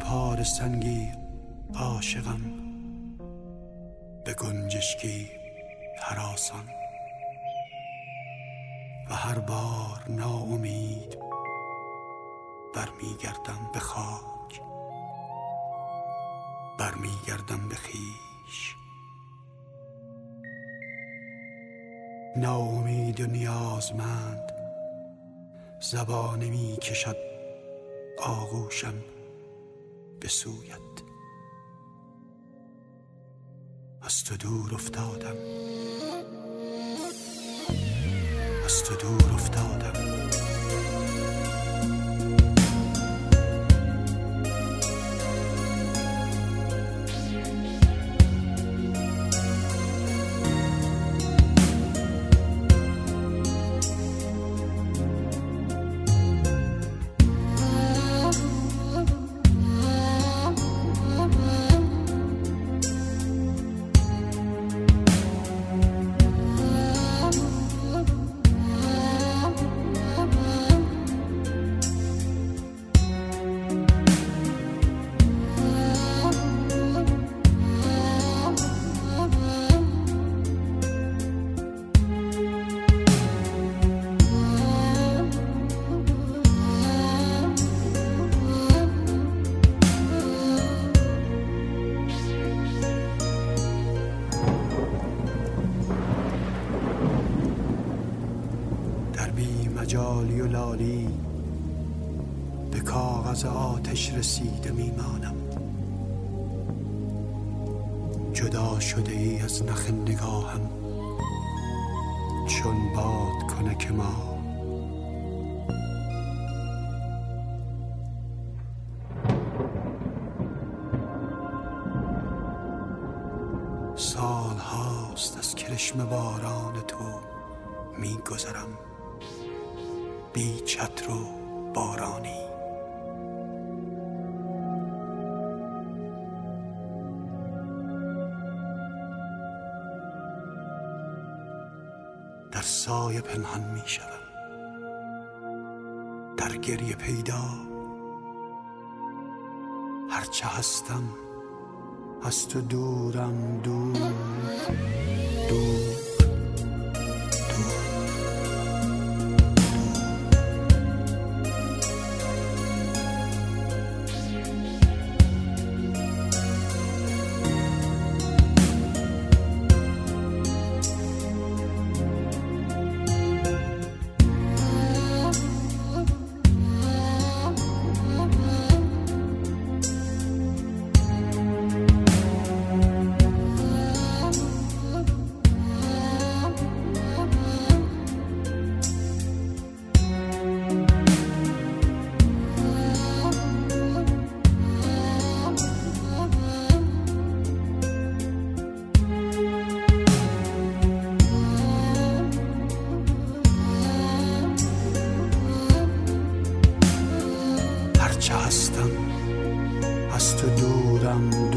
پار سنگی عاشقم به گنجشکی حراسان و هر بار ناامید برمیگردم به خاک برمیگردم به خیش ناامید و نیازمند زبانه می کشد آغوشم. به سویت از تو دور افتادم. از تو دور افتادم. جالی و لالی به کاغذ آتش رسیده میمانم. جدا شده ای از نخ نگاهم چون باد کنه که ما. سال هاست از کرشم باران تو میگذرم. بی چتر و بارانی. در سایه پنهان می شوم. در گریه پیدا. هرچه هستم از تو دورم دور دور. هرچه هستم. از تو دورم دور دور